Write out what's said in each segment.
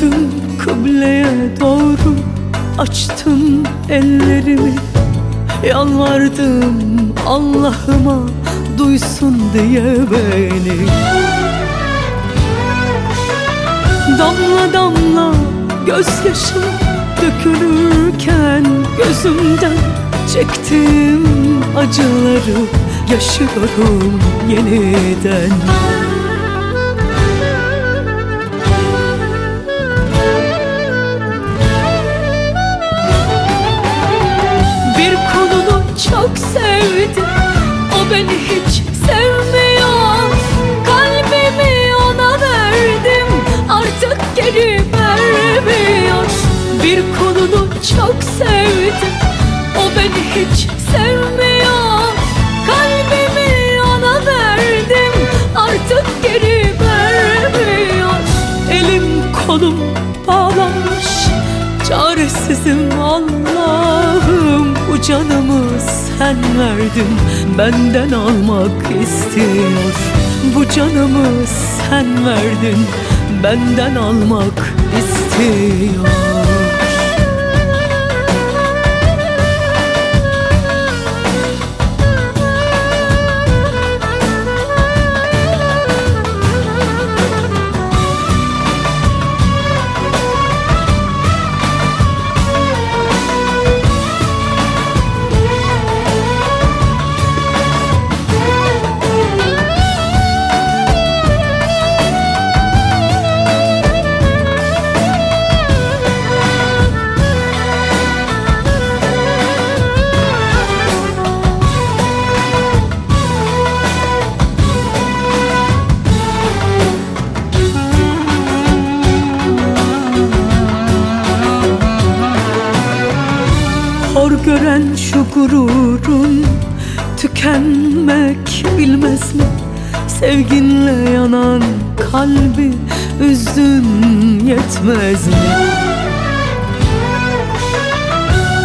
döndü kıbleye doğru. Açtım ellerimi Yalvardım Allah'ıma duysun diye beni. Damla damla gözyaşım dökülürken Gözümden çektim acıları. Yaşıyorum yeniden. Çok sevdim O beni hiç sevmiyor. Kalbimi ona verdim. Artık geri vermiyor. Bir kolunu çok sevdim O beni hiç sevmiyor. Kalbimi ona verdim. Artık geri vermiyor. Elim kolum bağlanmış. Çaresizim Allah'ım Canımı sen verdin Benden almak istiyor. Bu canımı sen verdin Benden almak istiyor gören şu gururun Tükenmek bilmez mi? Sevginle yanan kalbi Üzdün yetmez mi?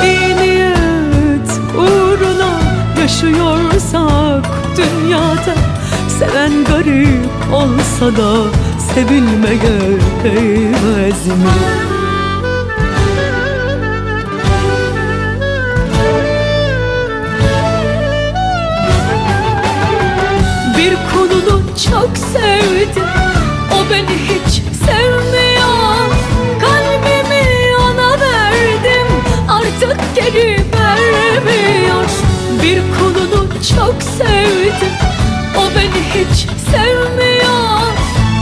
İyi niyet uğruna yaşıyorsak dünyada Seven garip olsa da sevilmeye değmez mi? Çok sevdim. O beni hiç sevmiyor Kalbimi ona verdim. Artık geri vermiyor Bir kolunu çok sevdim. O beni hiç sevmiyor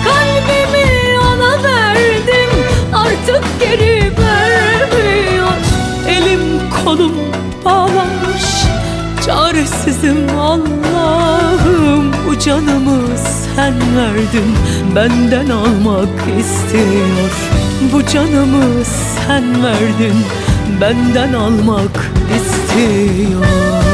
Kalbimi ona verdim. Artık geri vermiyor Elim kolum bağlanmış Çaresizim Allah'ım. Bu canımı sen verdin Benden almak istiyor. Bu canımı sen verdin Benden almak istiyor